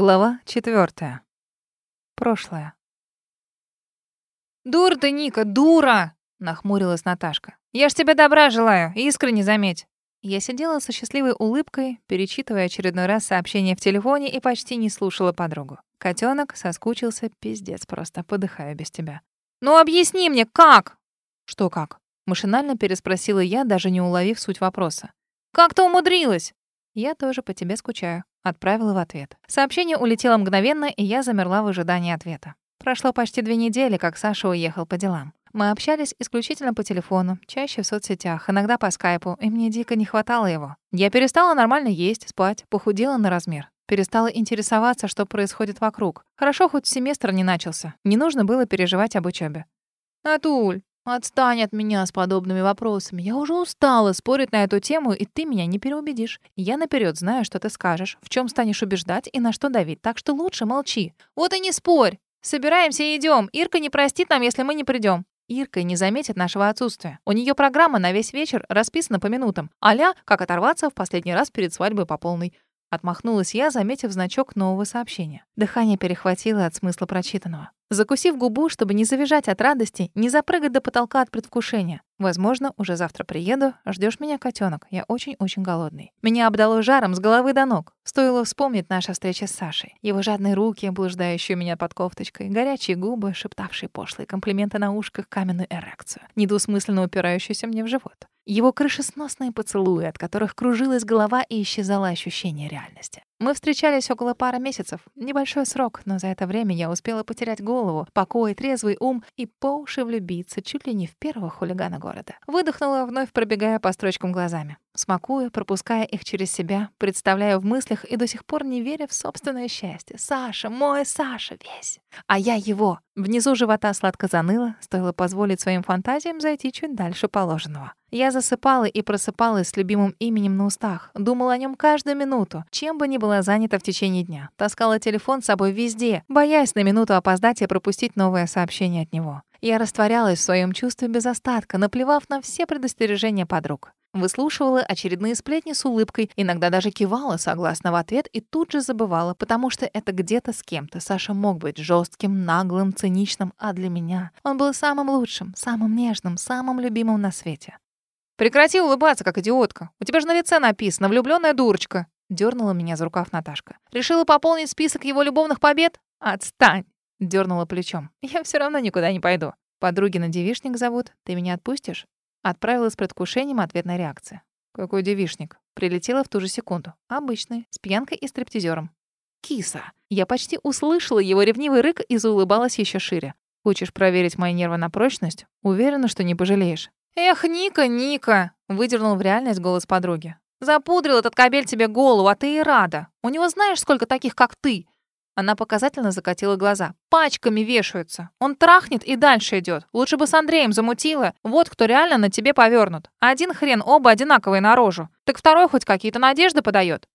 Глава четвертая. Прошлое. «Дура ты, Ника, дура!» — нахмурилась Наташка. «Я ж тебе добра желаю, искренне заметь». Я сидела со счастливой улыбкой, перечитывая очередной раз сообщение в телефоне и почти не слушала подругу. Котенок соскучился, пиздец просто, подыхаю без тебя. «Ну объясни мне, как?» «Что как?» — машинально переспросила я, даже не уловив суть вопроса. «Как ты умудрилась?» «Я тоже по тебе скучаю», — отправила в ответ. Сообщение улетело мгновенно, и я замерла в ожидании ответа. Прошло почти две недели, как Саша уехал по делам. Мы общались исключительно по телефону, чаще в соцсетях, иногда по скайпу, и мне дико не хватало его. Я перестала нормально есть, спать, похудела на размер. Перестала интересоваться, что происходит вокруг. Хорошо, хоть семестр не начался. Не нужно было переживать об учебе. «Атуль, Отстань от меня с подобными вопросами. Я уже устала спорить на эту тему, и ты меня не переубедишь. Я наперед знаю, что ты скажешь, в чем станешь убеждать и на что давить, так что лучше молчи. Вот и не спорь. Собираемся и идем. Ирка не простит нам, если мы не придем. Ирка не заметит нашего отсутствия. У нее программа на весь вечер расписана по минутам. Аля, как оторваться в последний раз перед свадьбой по полной. Отмахнулась я, заметив значок нового сообщения. Дыхание перехватило от смысла прочитанного. Закусив губу, чтобы не завизжать от радости, не запрыгать до потолка от предвкушения. Возможно, уже завтра приеду. Ждешь меня, котенок. Я очень-очень голодный. Меня обдало жаром с головы до ног. Стоило вспомнить наша встреча с Сашей. Его жадные руки, блуждающие меня под кофточкой, горячие губы, шептавшие пошлые комплименты на ушках, каменную эрекцию, недвусмысленно упирающуюся мне в живот. Его крышесносные поцелуи, от которых кружилась голова и исчезало ощущение реальности. Мы встречались около пары месяцев. Небольшой срок, но за это время я успела потерять голову, покой, трезвый ум и по уши влюбиться чуть ли не в первого хулигана города. Выдохнула, вновь пробегая по строчкам глазами. Смакуя, пропуская их через себя, представляя в мыслях и до сих пор не веря в собственное счастье. Саша, мой Саша весь. А я его. Внизу живота сладко заныло, стоило позволить своим фантазиям зайти чуть дальше положенного. Я засыпала и просыпалась с любимым именем на устах, думала о нем каждую минуту, чем бы ни была занята в течение дня. Таскала телефон с собой везде, боясь на минуту опоздать и пропустить новое сообщение от него. Я растворялась в своем чувстве без остатка, наплевав на все предостережения подруг. Выслушивала очередные сплетни с улыбкой, иногда даже кивала согласно в ответ и тут же забывала, потому что это где-то с кем-то. Саша мог быть жестким, наглым, циничным, а для меня он был самым лучшим, самым нежным, самым любимым на свете. Прекрати улыбаться, как идиотка. У тебя же на лице написано «влюбленная дурочка». Дернула меня за рукав Наташка. Решила пополнить список его любовных побед? Отстань. Дернула плечом. Я все равно никуда не пойду. Подруги на девишник зовут. Ты меня отпустишь? Отправила с предвкушением ответная реакция. Какой девишник? Прилетела в ту же секунду. Обычный, с пьянкой и стриптизером. Киса. Я почти услышала его ревнивый рык и заулыбалась еще шире. Хочешь проверить мои нервы на прочность? Уверена, что не пожалеешь. «Эх, Ника, Ника!» — выдернул в реальность голос подруги. «Запудрил этот кабель тебе голову, а ты и рада. У него знаешь, сколько таких, как ты?» Она показательно закатила глаза. «Пачками вешаются. Он трахнет и дальше идет. Лучше бы с Андреем замутила. Вот кто реально на тебе повернут. Один хрен, оба одинаковые на рожу. Так второй хоть какие-то надежды подает.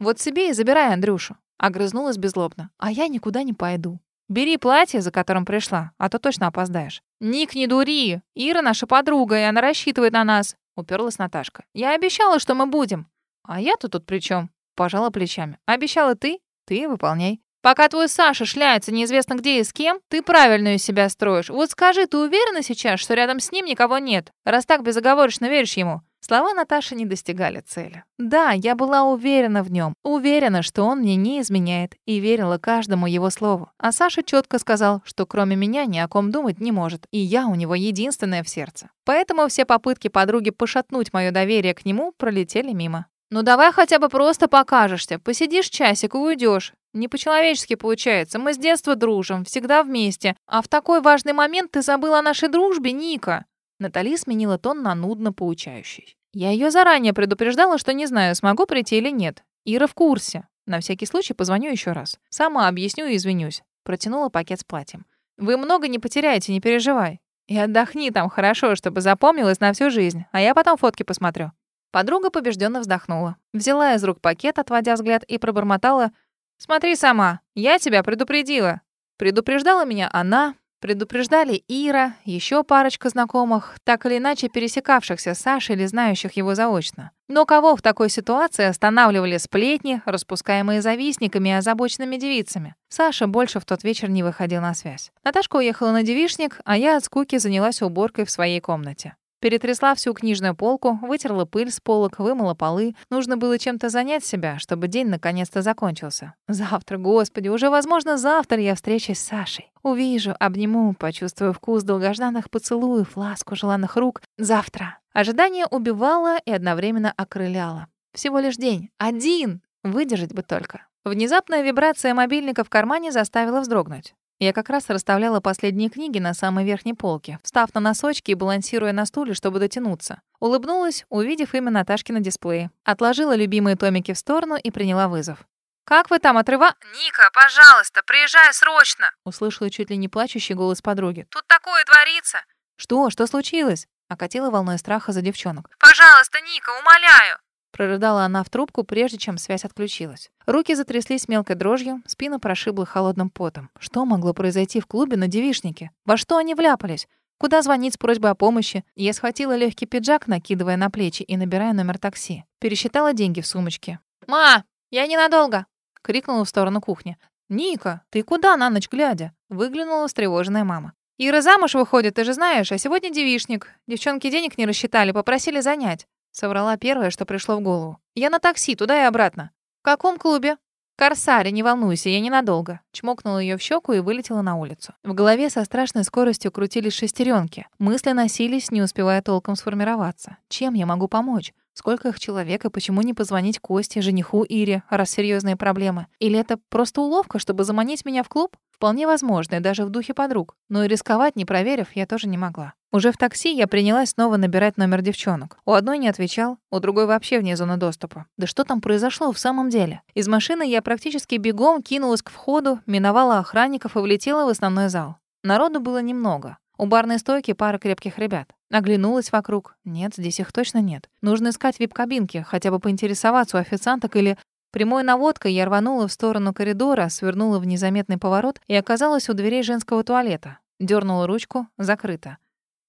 Вот себе и забирай Андрюшу». Огрызнулась беззлобно. «А я никуда не пойду. Бери платье, за которым пришла, а то точно опоздаешь. Ник, не дури. Ира наша подруга, и она рассчитывает на нас. Уперлась Наташка. Я обещала, что мы будем. А я-то тут при чем? Пожала плечами. Обещала ты? Ты выполняй. Пока твой Саша шляется неизвестно где и с кем, ты правильно из себя строишь. Вот скажи, ты уверена сейчас, что рядом с ним никого нет? Раз так безоговорочно веришь ему? Слова Наташи не достигали цели. Да, я была уверена в нем, уверена, что он мне не изменяет, и верила каждому его слову. А Саша четко сказал, что кроме меня ни о ком думать не может, и я у него единственная в сердце. Поэтому все попытки подруги пошатнуть мое доверие к нему пролетели мимо. «Ну давай хотя бы просто покажешься, посидишь часик и уйдешь. Не по-человечески получается. Мы с детства дружим, всегда вместе. А в такой важный момент ты забыла о нашей дружбе, Ника. Натали сменила тон на нудно поучающий. Я ее заранее предупреждала, что не знаю, смогу прийти или нет. Ира в курсе. На всякий случай позвоню еще раз. Сама объясню и извинюсь. Протянула пакет с платьем. Вы много не потеряете, не переживай. И отдохни там хорошо, чтобы запомнилось на всю жизнь, а я потом фотки посмотрю. Подруга побежденно вздохнула. Взяла из рук пакет, отводя взгляд, и пробормотала. «Смотри сама, я тебя предупредила». Предупреждала меня она, Предупреждали Ира, еще парочка знакомых, так или иначе пересекавшихся с Сашей или знающих его заочно. Но кого в такой ситуации останавливали сплетни, распускаемые завистниками и озабоченными девицами? Саша больше в тот вечер не выходил на связь. Наташка уехала на девишник, а я от скуки занялась уборкой в своей комнате. Перетрясла всю книжную полку, вытерла пыль с полок, вымыла полы. Нужно было чем-то занять себя, чтобы день наконец-то закончился. Завтра, господи, уже, возможно, завтра я встречусь с Сашей. Увижу, обниму, почувствую вкус долгожданных поцелуев, ласку желанных рук. Завтра. Ожидание убивало и одновременно окрыляло. Всего лишь день. Один. Выдержать бы только. Внезапная вибрация мобильника в кармане заставила вздрогнуть. Я как раз расставляла последние книги на самой верхней полке, встав на носочки и балансируя на стуле, чтобы дотянуться. Улыбнулась, увидев имя Наташки на дисплее. Отложила любимые томики в сторону и приняла вызов. «Как вы там, отрыва...» «Ника, пожалуйста, приезжай срочно!» Услышала чуть ли не плачущий голос подруги. «Тут такое творится!» «Что? Что случилось?» Окатила волной страха за девчонок. «Пожалуйста, Ника, умоляю!» Прорыдала она в трубку, прежде чем связь отключилась. Руки затряслись мелкой дрожью, спина прошибла холодным потом. Что могло произойти в клубе на девишнике? Во что они вляпались? Куда звонить с просьбой о помощи? Я схватила легкий пиджак, накидывая на плечи и набирая номер такси. Пересчитала деньги в сумочке. «Ма, я ненадолго!» — крикнула в сторону кухни. «Ника, ты куда на ночь глядя?» — выглянула встревоженная мама. «Ира замуж выходит, ты же знаешь, а сегодня девишник. Девчонки денег не рассчитали, попросили занять. Соврала первое, что пришло в голову. «Я на такси, туда и обратно». «В каком клубе?» «Корсаре, не волнуйся, я ненадолго». Чмокнула ее в щеку и вылетела на улицу. В голове со страшной скоростью крутились шестеренки. Мысли носились, не успевая толком сформироваться. Чем я могу помочь? Сколько их человек, и почему не позвонить Косте, жениху Ире, раз серьезные проблемы? Или это просто уловка, чтобы заманить меня в клуб? Вполне возможно, и даже в духе подруг. Но и рисковать, не проверив, я тоже не могла. Уже в такси я принялась снова набирать номер девчонок. У одной не отвечал, у другой вообще вне зоны доступа. Да что там произошло в самом деле? Из машины я практически бегом кинулась к входу, миновала охранников и влетела в основной зал. Народу было немного. У барной стойки пара крепких ребят. Оглянулась вокруг. Нет, здесь их точно нет. Нужно искать вип-кабинки, хотя бы поинтересоваться у официанток или Прямой наводкой я рванула в сторону коридора, свернула в незаметный поворот и оказалась у дверей женского туалета. Дёрнула ручку, закрыто.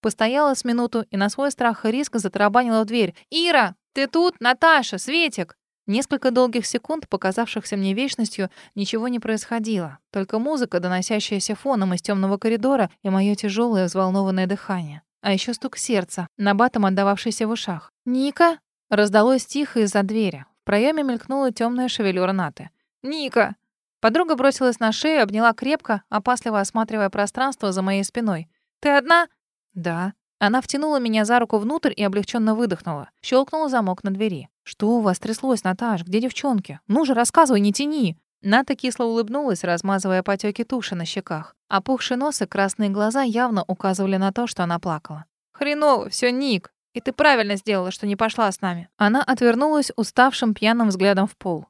Постояла с минуту и на свой страх и риск затарабанила в дверь. «Ира, ты тут? Наташа, Светик!» Несколько долгих секунд, показавшихся мне вечностью, ничего не происходило. Только музыка, доносящаяся фоном из темного коридора, и мое тяжелое взволнованное дыхание. А еще стук сердца, набатом отдававшийся в ушах. «Ника?» Раздалось тихо из-за двери проеме мелькнула темная шевелюра Наты. «Ника!» Подруга бросилась на шею, обняла крепко, опасливо осматривая пространство за моей спиной. «Ты одна?» «Да». Она втянула меня за руку внутрь и облегченно выдохнула. Щелкнул замок на двери. «Что у вас тряслось, Наташ? Где девчонки? Ну же, рассказывай, не тяни!» Ната кисло улыбнулась, размазывая потеки туши на щеках. Опухший нос и красные глаза явно указывали на то, что она плакала. «Хреново все, Ник. И ты правильно сделала, что не пошла с нами». Она отвернулась уставшим пьяным взглядом в пол.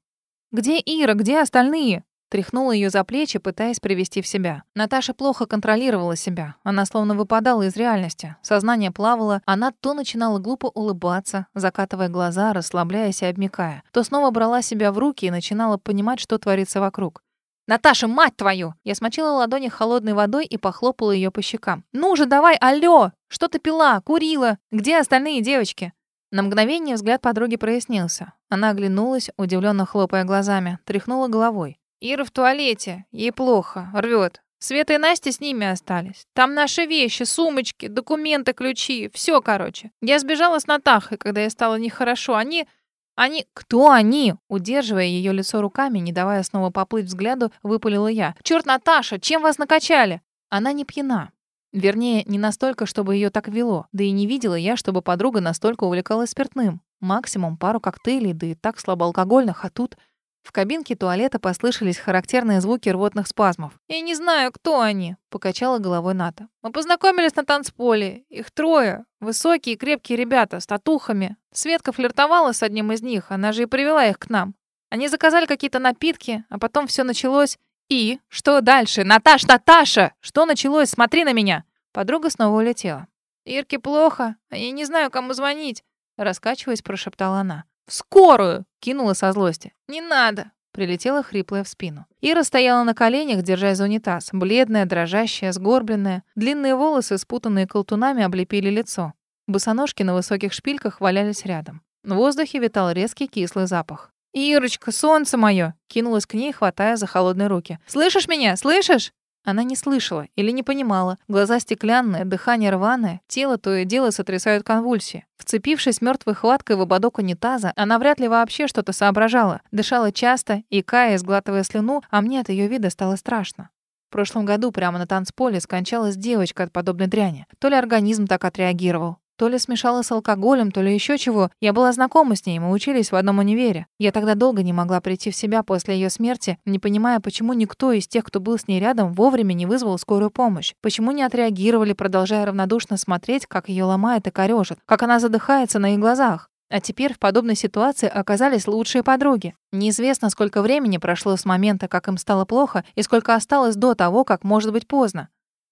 «Где Ира? Где остальные?» Тряхнула ее за плечи, пытаясь привести в себя. Наташа плохо контролировала себя. Она словно выпадала из реальности. Сознание плавало, она то начинала глупо улыбаться, закатывая глаза, расслабляясь и обмикая, то снова брала себя в руки и начинала понимать, что творится вокруг. «Наташа, мать твою!» Я смочила ладони холодной водой и похлопала ее по щекам. «Ну же, давай, алло! Что ты пила? Курила? Где остальные девочки?» На мгновение взгляд подруги прояснился. Она оглянулась, удивленно хлопая глазами, тряхнула головой. «Ира в туалете. Ей плохо. Рвет. Света и Настя с ними остались. Там наши вещи, сумочки, документы, ключи. Все, короче. Я сбежала с Натахой, когда ей стало нехорошо. Они... Они... Кто они? Удерживая ее лицо руками, не давая снова поплыть взгляду, выпалила я. Черт, Наташа, чем вас накачали? Она не пьяна. Вернее, не настолько, чтобы ее так вело. Да и не видела я, чтобы подруга настолько увлекалась спиртным. Максимум пару коктейлей, да и так слабоалкогольных, а тут... В кабинке туалета послышались характерные звуки рвотных спазмов. «Я не знаю, кто они», — покачала головой Ната. «Мы познакомились на танцполе. Их трое. Высокие крепкие ребята с татухами. Светка флиртовала с одним из них, она же и привела их к нам. Они заказали какие-то напитки, а потом все началось. И? Что дальше? Наташ, Наташа! Что началось? Смотри на меня!» Подруга снова улетела. «Ирке плохо, а я не знаю, кому звонить», — раскачиваясь, прошептала она. «В скорую!» — кинула со злости. «Не надо. Прилетела хриплая в спину. Ира стояла на коленях, держась за унитаз, бледная, дрожащая, сгорбленная. Длинные волосы, спутанные колтунами, облепили лицо. Босоножки на высоких шпильках валялись рядом. В воздухе витал резкий кислый запах. «Ирочка, солнце мое!» Кинулась к ней, хватая за холодные руки. «Слышишь меня? Слышишь?» Она не слышала или не понимала. Глаза стеклянные, дыхание рваное, тело то и дело сотрясают конвульсии. Вцепившись мертвой хваткой в ободок унитаза, она вряд ли вообще что-то соображала. Дышала часто, икая, сглатывая слюну, а мне от ее вида стало страшно. В прошлом году прямо на танцполе скончалась девочка от подобной дряни. То ли организм так отреагировал, то ли смешала с алкоголем, то ли еще чего. Я была знакома с ней, мы учились в одном универе. Я тогда долго не могла прийти в себя после ее смерти, не понимая, почему никто из тех, кто был с ней рядом, вовремя не вызвал скорую помощь. Почему не отреагировали, продолжая равнодушно смотреть, как ее ломает и корёжит, как она задыхается на их глазах. А теперь в подобной ситуации оказались лучшие подруги. Неизвестно, сколько времени прошло с момента, как им стало плохо, и сколько осталось до того, как может быть поздно.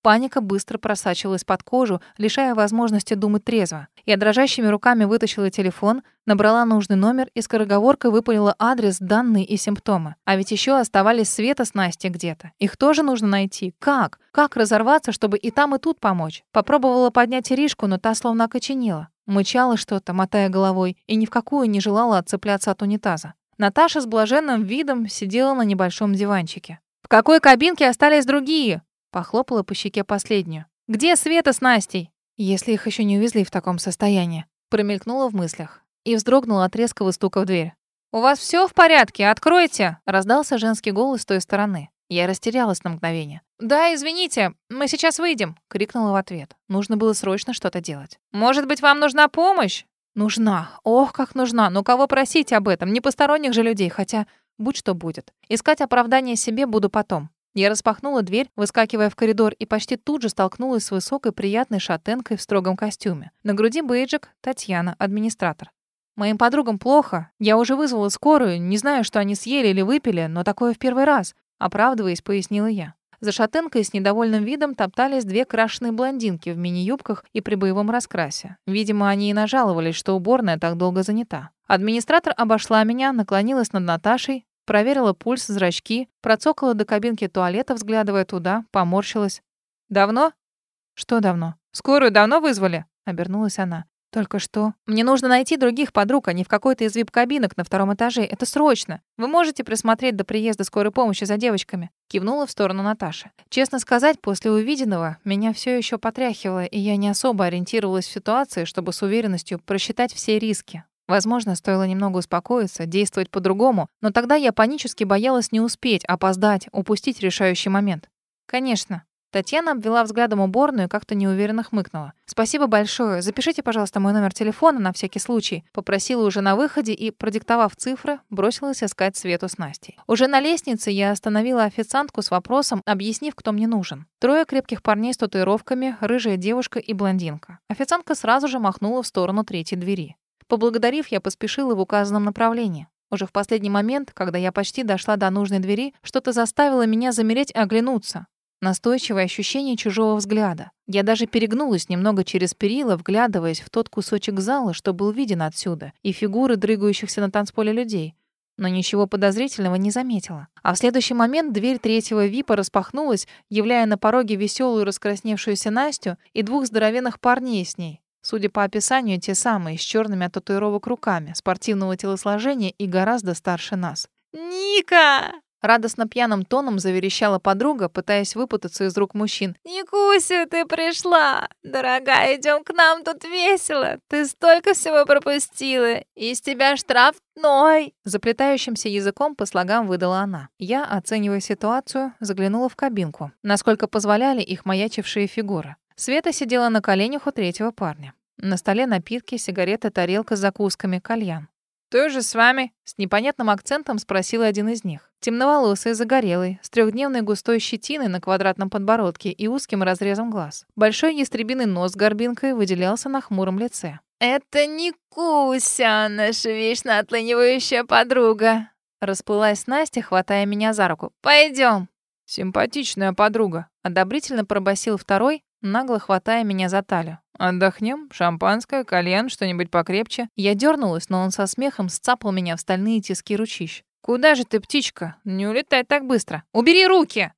Паника быстро просачивалась под кожу, лишая возможности думать трезво. Я дрожащими руками вытащила телефон, набрала нужный номер и скороговоркой выпалила адрес, данные и симптомы. А ведь еще оставались Света с Настей где-то. Их тоже нужно найти. Как? Как разорваться, чтобы и там, и тут помочь? Попробовала поднять Иришку, но та словно окоченела. Мычала что-то, мотая головой, и ни в какую не желала отцепляться от унитаза. Наташа с блаженным видом сидела на небольшом диванчике. «В какой кабинке остались другие?» Похлопала по щеке последнюю. «Где Света с Настей?» «Если их еще не увезли в таком состоянии», промелькнула в мыслях и вздрогнула от резкого стука в дверь. «У вас все в порядке? Откройте!» раздался женский голос с той стороны. Я растерялась на мгновение. «Да, извините, мы сейчас выйдем», — крикнула в ответ. Нужно было срочно что-то делать. «Может быть, вам нужна помощь?» «Нужна. Ох, как нужна. Но кого просить об этом? Не посторонних же людей, хотя будь что будет. Искать оправдание себе буду потом. Я распахнула дверь, выскакивая в коридор, и почти тут же столкнулась с высокой, приятной шатенкой в строгом костюме. На груди бейджик Татьяна, администратор. Моим подругам плохо. Я уже вызвала скорую, не знаю, что они съели или выпили, но такое в первый раз. Оправдываясь, пояснила я. За шатенкой с недовольным видом топтались две крашеные блондинки в мини-юбках и при боевом раскрасе. Видимо, они и нажаловались, что уборная так долго занята. Администратор обошла меня, наклонилась над Наташей, Проверила пульс, зрачки, процокала до кабинки туалета, взглядывая туда, поморщилась. «Давно?» «Что давно?» «Скорую давно вызвали?» — обернулась она. «Только что. Мне нужно найти других подруг, а не в какой-то из вип-кабинок на втором этаже. Это срочно. Вы можете присмотреть до приезда скорой помощи за девочками?» Кивнула в сторону Наташи. Честно сказать, после увиденного меня все еще потряхивало, и я не особо ориентировалась в ситуации, чтобы с уверенностью просчитать все риски. Возможно, стоило немного успокоиться, действовать по-другому, но тогда я панически боялась не успеть, опоздать, упустить решающий момент. Конечно. Татьяна обвела взглядом уборную и как-то неуверенно хмыкнула. «Спасибо большое. Запишите, пожалуйста, мой номер телефона на всякий случай». Попросила уже на выходе и, продиктовав цифры, бросилась искать Свету с Настей. Уже на лестнице я остановила официантку с вопросом, объяснив, кто мне нужен. Трое крепких парней с татуировками, рыжая девушка и блондинка. Официантка сразу же махнула в сторону третьей двери. Поблагодарив, я поспешила в указанном направлении. Уже в последний момент, когда я почти дошла до нужной двери, что-то заставило меня замереть и оглянуться. Настойчивое ощущение чужого взгляда. Я даже перегнулась немного через перила, вглядываясь в тот кусочек зала, что был виден отсюда, и фигуры дрыгающихся на танцполе людей. Но ничего подозрительного не заметила. А в следующий момент дверь третьего ВИПа распахнулась, являя на пороге веселую раскрасневшуюся Настю и двух здоровенных парней с ней. Судя по описанию, те самые, с черными от татуировок руками, спортивного телосложения и гораздо старше нас. «Ника!» Радостно пьяным тоном заверещала подруга, пытаясь выпутаться из рук мужчин. «Никуся, ты пришла! Дорогая, идем к нам, тут весело! Ты столько всего пропустила! Из тебя штрафной!» Заплетающимся языком по слогам выдала она. Я, оценивая ситуацию, заглянула в кабинку, насколько позволяли их маячившие фигуры. Света сидела на коленях у третьего парня. На столе напитки, сигареты, тарелка с закусками, кальян. «Той же с вами?» — с непонятным акцентом спросил один из них. Темноволосый, загорелый, с трехдневной густой щетиной на квадратном подбородке и узким разрезом глаз. Большой ястребиный нос с горбинкой выделялся на хмуром лице. «Это не Куся, наша вечно отлынивающая подруга!» Расплылась Настя, хватая меня за руку. «Пойдем!» «Симпатичная подруга», — одобрительно пробасил второй, нагло хватая меня за талию. «Отдохнем? Шампанское, кальян, что-нибудь покрепче?» Я дернулась, но он со смехом сцапал меня в стальные тиски ручищ. Куда же ты, птичка? Не улетай так быстро. Убери руки!»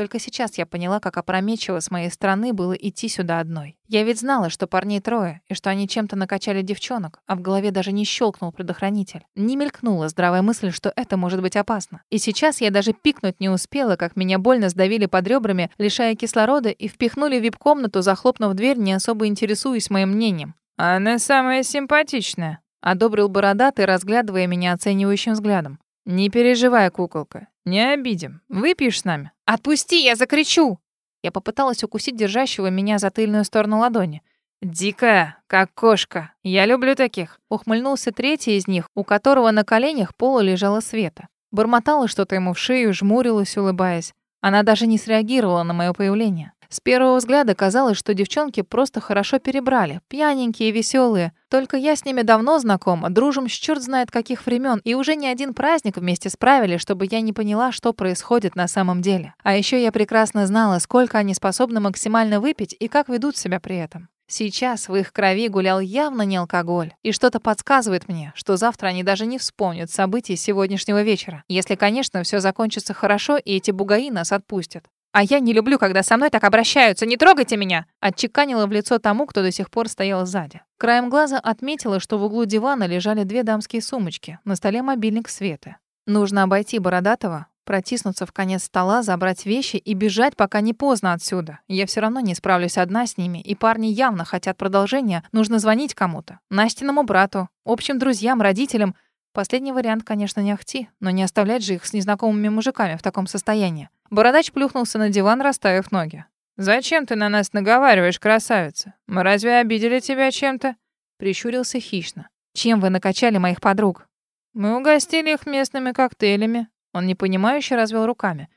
Только сейчас я поняла, как опрометчиво с моей стороны было идти сюда одной. Я ведь знала, что парней трое, и что они чем-то накачали девчонок, а в голове даже не щелкнул предохранитель. Не мелькнула здравая мысль, что это может быть опасно. И сейчас я даже пикнуть не успела, как меня больно сдавили под ребрами, лишая кислорода, и впихнули в вип-комнату, захлопнув дверь, не особо интересуясь моим мнением. «Она самая симпатичная», — одобрил бородатый, разглядывая меня оценивающим взглядом. «Не переживай, куколка, не обидим. Выпьешь с нами?» «Отпусти, я закричу!» Я попыталась укусить держащего меня за тыльную сторону ладони. «Дикая, как кошка. Я люблю таких». Ухмыльнулся третий из них, у которого на коленях пола лежала Света. Бормотала что-то ему в шею, жмурилась, улыбаясь. Она даже не среагировала на мое появление. С первого взгляда казалось, что девчонки просто хорошо перебрали, пьяненькие веселые. Только я с ними давно знакома, дружим с черт знает каких времен, и уже не один праздник вместе справили, чтобы я не поняла, что происходит на самом деле. А еще я прекрасно знала, сколько они способны максимально выпить и как ведут себя при этом. Сейчас в их крови гулял явно не алкоголь, и что-то подсказывает мне, что завтра они даже не вспомнят событий сегодняшнего вечера. Если, конечно, все закончится хорошо, и эти бугаи нас отпустят. «А я не люблю, когда со мной так обращаются. Не трогайте меня!» Отчеканила в лицо тому, кто до сих пор стоял сзади. Краем глаза отметила, что в углу дивана лежали две дамские сумочки. На столе мобильник Светы. Нужно обойти Бородатого, протиснуться в конец стола, забрать вещи и бежать, пока не поздно отсюда. Я все равно не справлюсь одна с ними, и парни явно хотят продолжения. Нужно звонить кому-то. Настиному брату, общим друзьям, родителям. Последний вариант, конечно, не ахти, но не оставлять же их с незнакомыми мужиками в таком состоянии. Бородач плюхнулся на диван, расставив ноги. «Зачем ты на нас наговариваешь, красавица? Мы разве обидели тебя чем-то?» Прищурился хищно. «Чем вы накачали моих подруг?» «Мы угостили их местными коктейлями». Он непонимающе развел руками.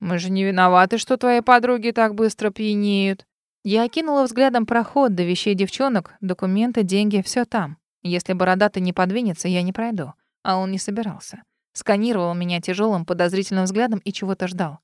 «Мы же не виноваты, что твои подруги так быстро пьянеют». Я окинула взглядом проход до вещей девчонок, документы, деньги, все там. Если бородатый не подвинется, я не пройду. А он не собирался. Сканировал меня тяжелым подозрительным взглядом и чего-то ждал.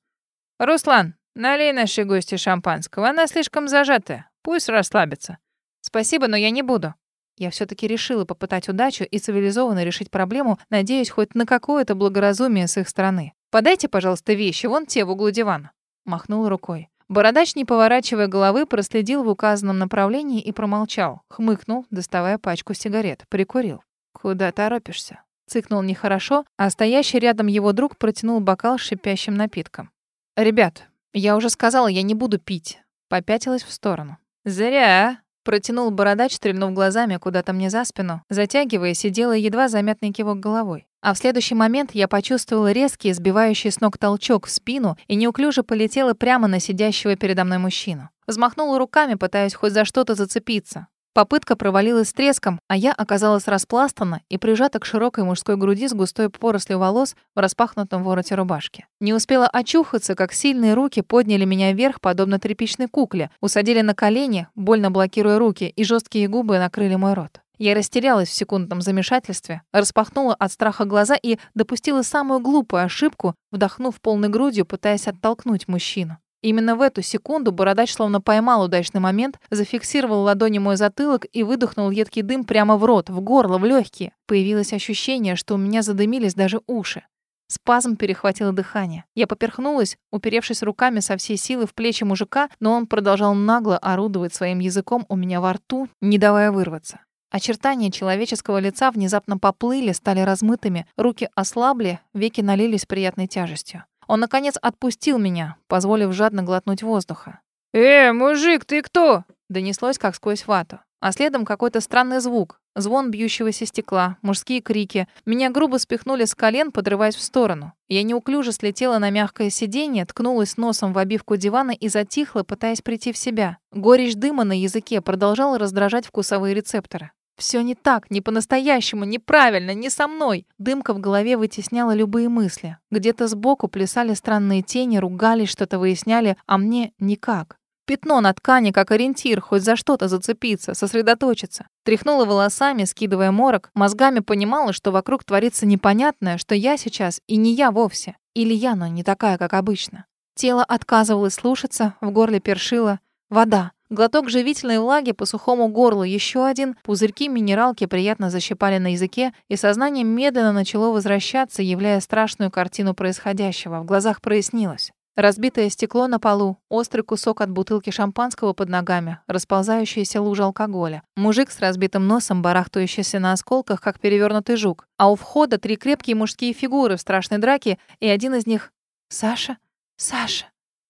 «Руслан, налей нашей гости шампанского. Она слишком зажатая. Пусть расслабится». «Спасибо, но я не буду». Я все таки решила попытать удачу и цивилизованно решить проблему, надеясь хоть на какое-то благоразумие с их стороны. «Подайте, пожалуйста, вещи, вон те в углу дивана». Махнул рукой. Бородач, не поворачивая головы, проследил в указанном направлении и промолчал. Хмыкнул, доставая пачку сигарет. Прикурил. «Куда торопишься?» Цыкнул нехорошо, а стоящий рядом его друг протянул бокал с шипящим напитком. «Ребят, я уже сказала, я не буду пить». Попятилась в сторону. «Зря!» Протянул бородач, стрельнув глазами куда-то мне за спину, затягиваясь и делая едва заметный кивок головой. А в следующий момент я почувствовала резкий, сбивающий с ног толчок в спину и неуклюже полетела прямо на сидящего передо мной мужчину. Взмахнула руками, пытаясь хоть за что-то зацепиться. Попытка провалилась с треском, а я оказалась распластана и прижата к широкой мужской груди с густой порослью волос в распахнутом вороте рубашки. Не успела очухаться, как сильные руки подняли меня вверх, подобно тряпичной кукле, усадили на колени, больно блокируя руки, и жесткие губы накрыли мой рот. Я растерялась в секундном замешательстве, распахнула от страха глаза и допустила самую глупую ошибку, вдохнув полной грудью, пытаясь оттолкнуть мужчину. Именно в эту секунду бородач словно поймал удачный момент, зафиксировал ладони мой затылок и выдохнул едкий дым прямо в рот, в горло, в легкие. Появилось ощущение, что у меня задымились даже уши. Спазм перехватил дыхание. Я поперхнулась, уперевшись руками со всей силы в плечи мужика, но он продолжал нагло орудовать своим языком у меня во рту, не давая вырваться. Очертания человеческого лица внезапно поплыли, стали размытыми, руки ослабли, веки налились приятной тяжестью. Он, наконец, отпустил меня, позволив жадно глотнуть воздуха. «Э, мужик, ты кто?» Донеслось, как сквозь вату. А следом какой-то странный звук. Звон бьющегося стекла, мужские крики. Меня грубо спихнули с колен, подрываясь в сторону. Я неуклюже слетела на мягкое сиденье, ткнулась носом в обивку дивана и затихла, пытаясь прийти в себя. Горечь дыма на языке продолжала раздражать вкусовые рецепторы. Все не так, не по-настоящему, неправильно, не со мной. Дымка в голове вытесняла любые мысли. Где-то сбоку плясали странные тени, ругались, что-то выясняли, а мне никак. Пятно на ткани как ориентир, хоть за что-то зацепиться, сосредоточиться. Тряхнула волосами, скидывая морок, мозгами понимала, что вокруг творится непонятное, что я сейчас и не я вовсе. Или я, но не такая, как обычно. Тело отказывалось слушаться, в горле першило. Вода. Глоток живительной влаги по сухому горлу, еще один. Пузырьки минералки приятно защипали на языке, и сознание медленно начало возвращаться, являя страшную картину происходящего. В глазах прояснилось. Разбитое стекло на полу, острый кусок от бутылки шампанского под ногами, расползающаяся лужа алкоголя. Мужик с разбитым носом, барахтающийся на осколках, как перевернутый жук. А у входа три крепкие мужские фигуры в страшной драке, и один из них — Саша? Саша?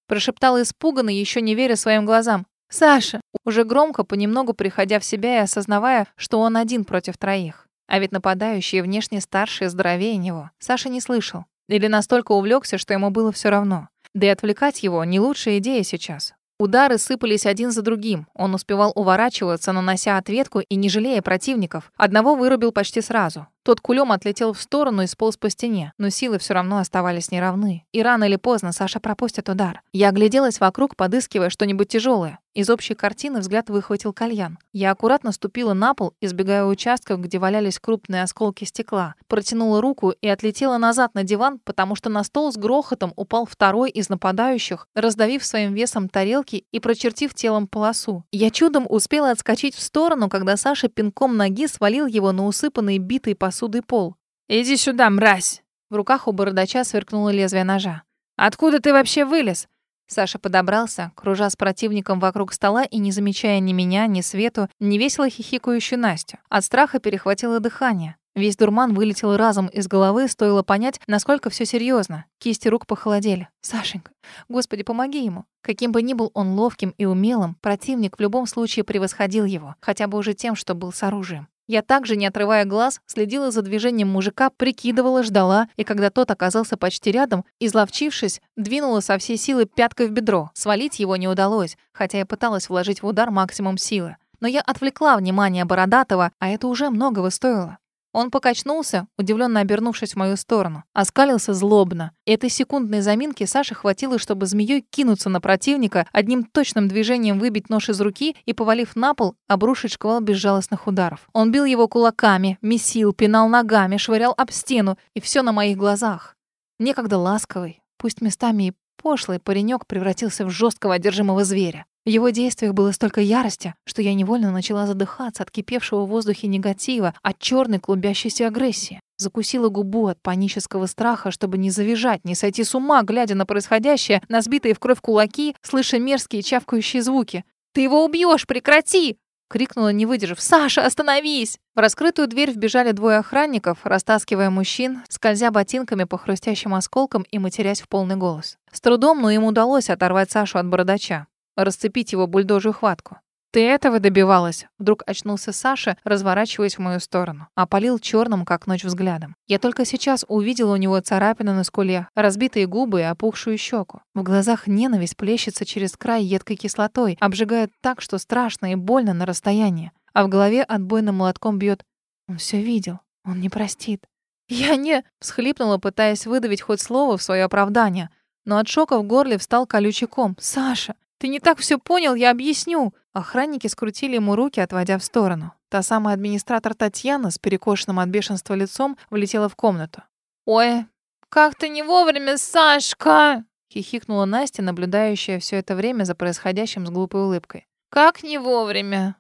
Прошептал испуганно, еще не веря своим глазам. «Саша!» Уже громко, понемногу приходя в себя и осознавая, что он один против троих. А ведь нападающие внешне старшие, здоровее него. Саша не слышал. Или настолько увлекся, что ему было все равно. Да и отвлекать его не лучшая идея сейчас. Удары сыпались один за другим. Он успевал уворачиваться, нанося ответку и не жалея противников. Одного вырубил почти сразу. Тот кулем отлетел в сторону и сполз по стене, но силы все равно оставались неравны. И рано или поздно Саша пропустит удар. Я огляделась вокруг, подыскивая что-нибудь тяжелое. Из общей картины взгляд выхватил кальян. Я аккуратно ступила на пол, избегая участков, где валялись крупные осколки стекла. Протянула руку и отлетела назад на диван, потому что на стол с грохотом упал второй из нападающих, раздавив своим весом тарелки и прочертив телом полосу. Я чудом успела отскочить в сторону, когда Саша пинком ноги свалил его на усыпанный битой посудой посудой пол. «Иди сюда, мразь!» В руках у бородача сверкнуло лезвие ножа. «Откуда ты вообще вылез?» Саша подобрался, кружа с противником вокруг стола и не замечая ни меня, ни Свету, ни весело хихикающую Настю. От страха перехватило дыхание. Весь дурман вылетел разом из головы, стоило понять, насколько все серьезно. Кисти рук похолодели. «Сашенька, Господи, помоги ему!» Каким бы ни был он ловким и умелым, противник в любом случае превосходил его, хотя бы уже тем, что был с оружием. Я также, не отрывая глаз, следила за движением мужика, прикидывала, ждала, и когда тот оказался почти рядом, изловчившись, двинула со всей силы пяткой в бедро. Свалить его не удалось, хотя я пыталась вложить в удар максимум силы. Но я отвлекла внимание Бородатого, а это уже многого стоило. Он покачнулся, удивленно обернувшись в мою сторону. Оскалился злобно. Этой секундной заминки Саше хватило, чтобы змеей кинуться на противника, одним точным движением выбить нож из руки и, повалив на пол, обрушить шквал безжалостных ударов. Он бил его кулаками, месил, пинал ногами, швырял об стену, и все на моих глазах. Некогда ласковый, пусть местами и пошлый, паренек превратился в жесткого одержимого зверя. Его действиях было столько ярости, что я невольно начала задыхаться от кипевшего в воздухе негатива, от черной клубящейся агрессии. Закусила губу от панического страха, чтобы не завизжать, не сойти с ума, глядя на происходящее, на сбитые в кровь кулаки, слыша мерзкие чавкающие звуки. «Ты его убьешь! Прекрати!» Крикнула, не выдержав. «Саша, остановись!» В раскрытую дверь вбежали двое охранников, растаскивая мужчин, скользя ботинками по хрустящим осколкам и матерясь в полный голос. С трудом, но им удалось оторвать Сашу от бородача расцепить его бульдожью хватку. «Ты этого добивалась?» Вдруг очнулся Саша, разворачиваясь в мою сторону. Опалил черным, как ночь, взглядом. Я только сейчас увидела у него царапины на скуле, разбитые губы и опухшую щеку. В глазах ненависть плещется через край едкой кислотой, обжигает так, что страшно и больно на расстоянии. А в голове отбойным молотком бьет. Он все видел. Он не простит. «Я не...» — всхлипнула, пытаясь выдавить хоть слово в свое оправдание. Но от шока в горле встал колючий ком. «Саша! «Ты не так все понял, я объясню». Охранники скрутили ему руки, отводя в сторону. Та самая администратор Татьяна с перекошенным от бешенства лицом влетела в комнату. «Ой, как ты не вовремя, Сашка!» хихикнула Настя, наблюдающая все это время за происходящим с глупой улыбкой. «Как не вовремя?»